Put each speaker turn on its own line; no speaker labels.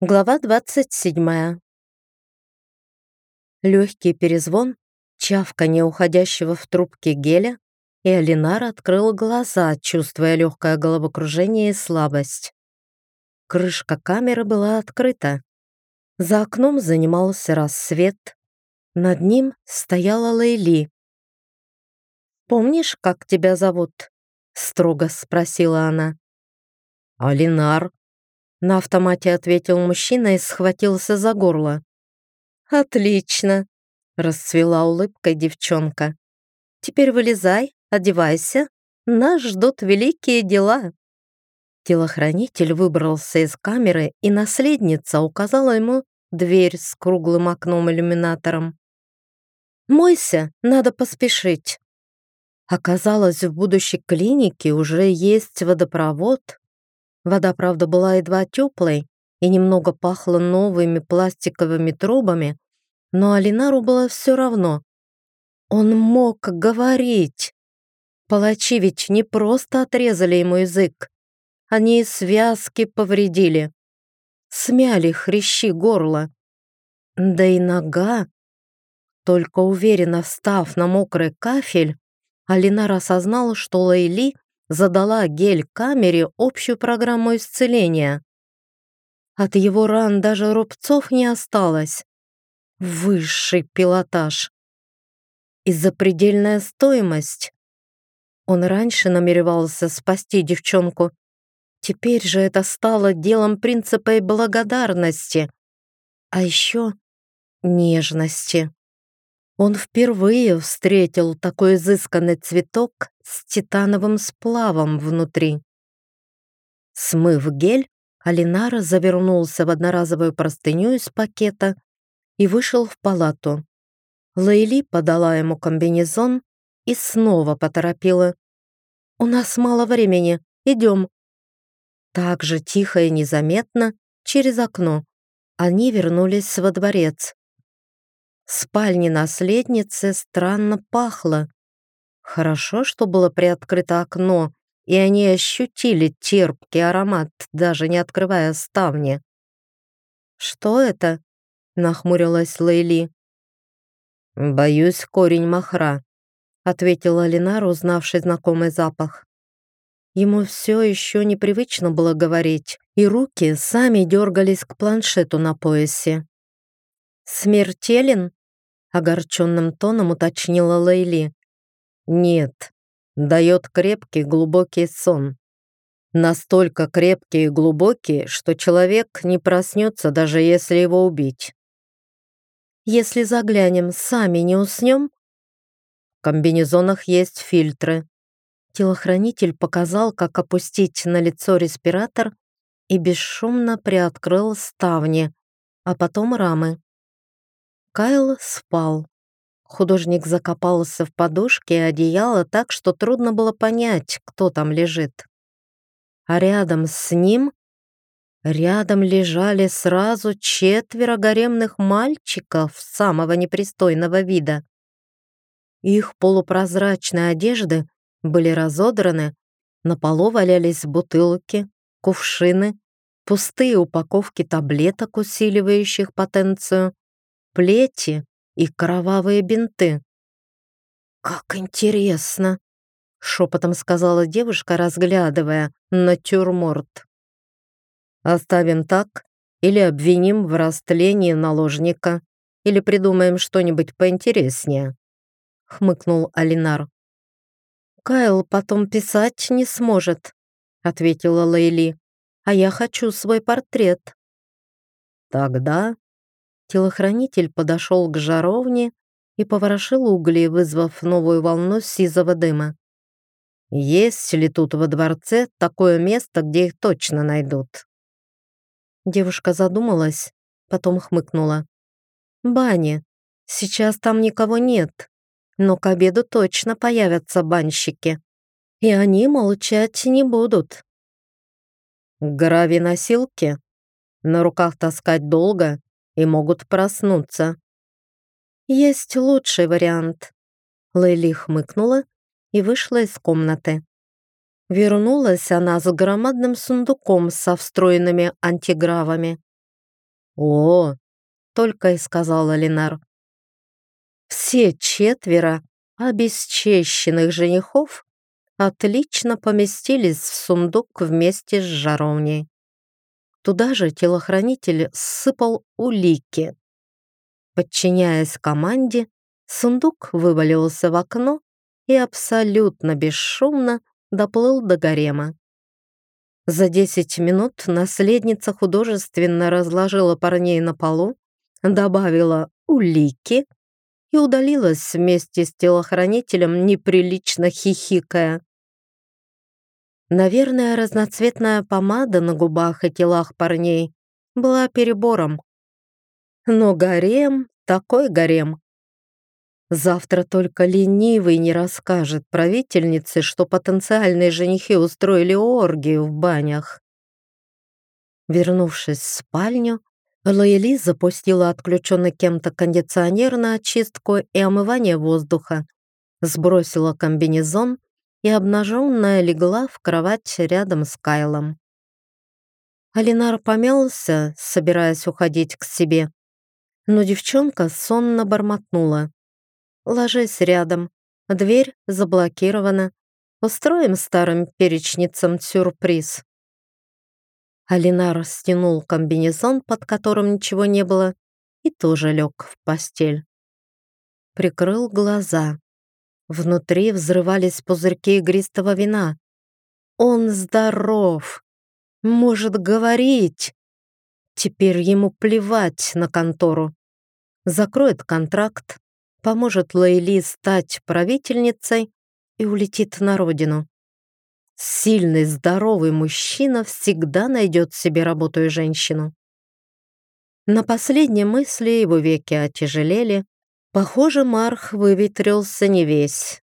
Глава 27. Легкий перезвон, чавканье уходящего в трубке геля, и Алинар открыл глаза, чувствуя легкое головокружение и слабость. Крышка камеры была открыта. За окном занимался рассвет. Над ним стояла Лейли. «Помнишь, как тебя зовут?» — строго спросила она.
«Алинар»,
на автомате ответил мужчина и схватился за горло. «Отлично!» — расцвела улыбкой девчонка. «Теперь вылезай, одевайся. Нас ждут великие дела». Телохранитель выбрался из камеры, и наследница указала ему дверь с круглым окном-иллюминатором. «Мойся, надо поспешить». Оказалось, в будущей клинике уже есть водопровод, Вода, правда, была едва теплой и немного пахла новыми пластиковыми трубами, но Алинару было все равно. Он мог говорить. Палачи ведь не просто отрезали ему язык, они связки повредили. Смяли хрящи горла. Да и нога. Только уверенно встав на мокрый кафель, Алинар осознал, что Лейли задала гель-камере общую программу исцеления. От его ран даже рубцов не осталось. Высший пилотаж. И запредельная стоимость. Он раньше намеревался спасти девчонку. Теперь же это стало делом принципа и благодарности. А еще нежности. Он впервые встретил такой изысканный цветок с титановым сплавом внутри. Смыв гель, Алинара завернулся в одноразовую простыню из пакета и вышел в палату. Лейли подала ему комбинезон и снова поторопила. «У нас мало времени, идем». Так же тихо и незаметно, через окно, они вернулись во дворец спальне наследницы странно пахло. Хорошо, что было приоткрыто окно, и они ощутили терпкий аромат, даже не открывая ставни. «Что это?» — нахмурилась Лейли. «Боюсь, корень махра», — ответила Ленар, узнавший знакомый запах. Ему все еще непривычно было говорить, и руки сами дергались к планшету на поясе. «Смертелен?» Огорченным тоном уточнила Лейли. «Нет, дает крепкий глубокий сон. Настолько крепкий и глубокий, что человек не проснется, даже если его убить. Если заглянем, сами не уснем? В комбинезонах есть фильтры. Телохранитель показал, как опустить на лицо респиратор и бесшумно приоткрыл ставни, а потом рамы. Кайл спал. Художник закопался в подушке и одеяло так, что трудно было понять, кто там лежит. А рядом с ним... Рядом лежали сразу четверо гаремных мальчиков самого непристойного вида. Их полупрозрачные одежды были разодраны, на полу валялись бутылки, кувшины, пустые упаковки таблеток, усиливающих потенцию, плети и кровавые бинты. «Как интересно!» — шепотом сказала девушка, разглядывая натюрморт. «Оставим так или обвиним в растлении наложника, или придумаем что-нибудь поинтереснее», — хмыкнул Алинар. «Кайл потом писать не сможет», — ответила Лейли. «А я хочу свой портрет». «Тогда Телохранитель подошел к жаровне и поворошил угли, вызвав новую волну сизого дыма. «Есть ли тут во дворце такое место, где их точно найдут?» Девушка задумалась, потом хмыкнула. «Бани. Сейчас там никого нет, но к обеду точно появятся банщики. И они молчать не будут». «Грави-носилки? На руках таскать долго?» И могут проснуться. Есть лучший вариант. Лейли хмыкнула и вышла из комнаты. Вернулась она с громадным сундуком со встроенными антигравами. «О!» — только и сказала Ленар. Все четверо обесчещенных женихов отлично поместились в сундук вместе с жаровней. Туда же телохранитель сыпал улики. Подчиняясь команде, сундук вывалился в окно и абсолютно бесшумно доплыл до гарема. За десять минут наследница художественно разложила парней на полу, добавила улики и удалилась вместе с телохранителем, неприлично хихикая. Наверное, разноцветная помада на губах и телах парней была перебором. Но гарем — такой гарем. Завтра только ленивый не расскажет правительнице, что потенциальные женихи устроили оргию в банях. Вернувшись в спальню, Лоэли запустила отключенный кем-то кондиционер на очистку и омывание воздуха, сбросила комбинезон и обнаженная легла в кровать рядом с Кайлом. Алинар помялся, собираясь уходить к себе, но девчонка сонно бормотнула. «Ложись рядом, дверь заблокирована, устроим старым перечницам сюрприз». Алинар стянул комбинезон, под которым ничего не было, и тоже лег в постель. Прикрыл глаза. Внутри взрывались пузырьки игристого вина. Он здоров, может говорить. Теперь ему плевать на контору. Закроет контракт, поможет Лейли стать правительницей и улетит на родину. Сильный, здоровый мужчина всегда найдет себе работу и женщину. На последней мысли его веки отяжелели. Похоже, Марх выветрился не весь.